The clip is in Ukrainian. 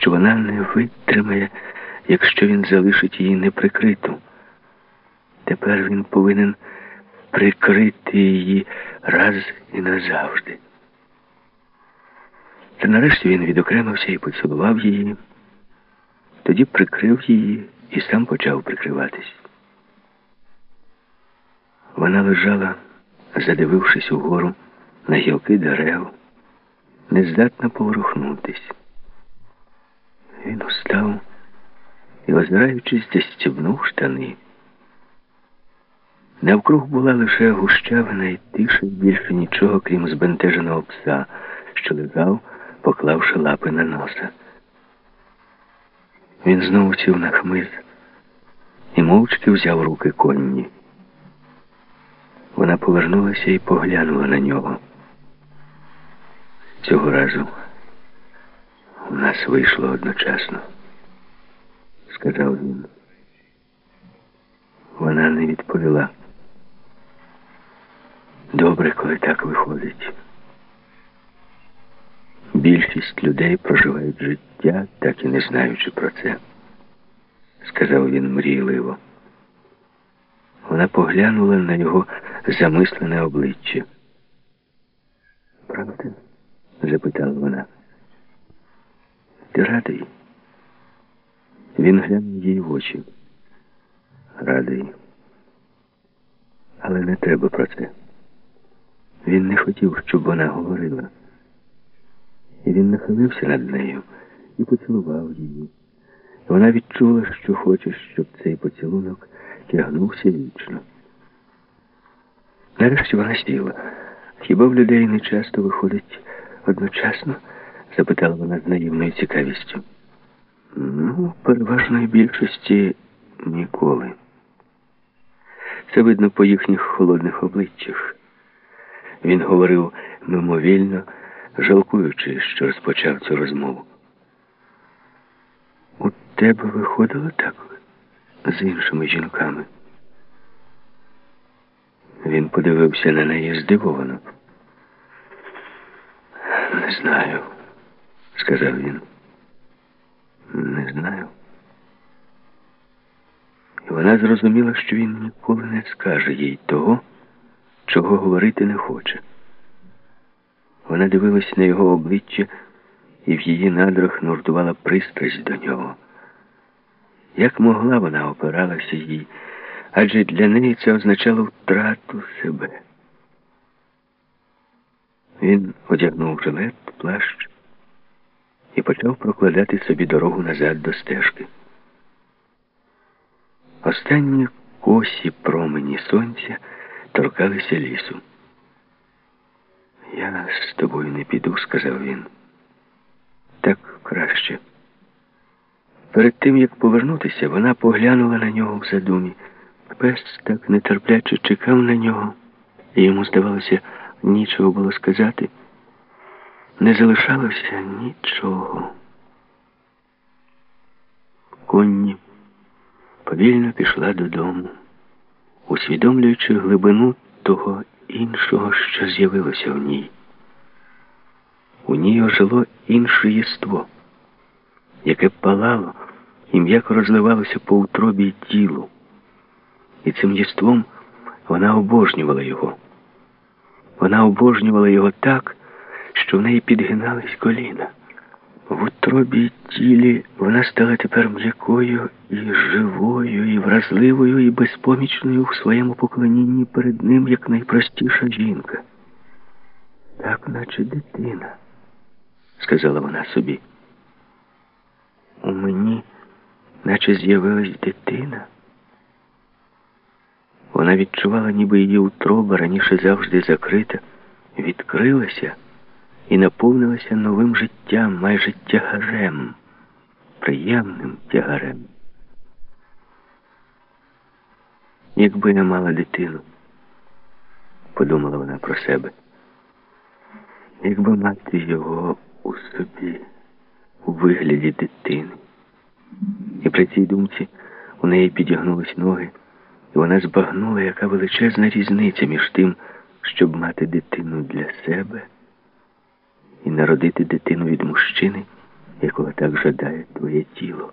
що вона не витримає, якщо він залишить її неприкриту. Тепер він повинен прикрити її раз і назавжди. Та нарешті він відокремився і поцілував її, тоді прикрив її і сам почав прикриватись. Вона лежала, задивившись угору на гілки дерев, нездатна поворухнутись. Він устав і, озираючись, застібнув штани. Навкруг була лише гущавина і тиша, більше нічого, крім збентеженого пса, що лежав, поклавши лапи на носа. Він знову сів на хмиз і мовчки взяв руки конні. Вона повернулася і поглянула на нього. Цього разу у нас вийшло одночасно, сказав він. Вона не відповіла. Добре, коли так виходить. Більшість людей проживають життя, так і не знаючи про це, сказав він мрійливо. Вона поглянула на його замислене обличчя. Правда? запитала вона. Ти радий? Він глянув їй в очі. Радий. Але не треба про це. Він не хотів, щоб вона говорила. І він нахилився над нею і поцілував її. Вона відчула, що хоче, щоб цей поцілунок тягнувся вічно. Нарешті вона сіла. Хіба в людей не часто виходить одночасно? Запитала вона з наївною цікавістю. Ну, переважної більшості ніколи. Це видно по їхніх холодних обличчях. Він говорив мимовільно, жалкуючи, що розпочав цю розмову. У тебе виходило так з іншими жінками. Він подивився на неї здивовано. Не знаю, сказав він. Не знаю. І вона зрозуміла, що він ніколи не скаже їй того, чого говорити не хоче. Вона дивилась на його обличчя і в її надрах нуртувала пристрасть до нього. Як могла вона опиралася їй, адже для неї це означало втрату себе. Він одягнув жилет, плащ і почав прокладати собі дорогу назад до стежки. Останні косі промені сонця торкалися лісу. Я з тобою не піду, сказав він. Так краще. Перед тим, як повернутися, вона поглянула на нього в задумі. Пес так нетерпляче чекав на нього, і йому, здавалося, нічого було сказати. Не залишалося нічого. Конні повільно пішла додому, усвідомлюючи глибину того іншого, що з'явилося в ній. У ній ожило інше єство, яке палало і м'яко розливалося по утробі тілу. І цим єством вона обожнювала його. Вона обожнювала його так, що в неї підгинались коліна. В утробі тілі вона стала тепер м'якою і живою, і вразливою, і безпомічною в своєму поклонінні перед ним як найпростіша жінка. Так, наче дитина, сказала вона собі. У мені, наче з'явилась дитина. Вона відчувала, ніби її утроба раніше завжди закрита, відкрилася і наповнилася новим життям, майже тягарем, приємним тягарем. Якби я мала дитину, подумала вона про себе, якби мати його у собі у вигляді дитини. І при цій думці у неї підігнулись ноги, і вона збагнула, яка величезна різниця між тим, щоб мати дитину для себе і народити дитину від мужчини, якого так жадає твоє тіло.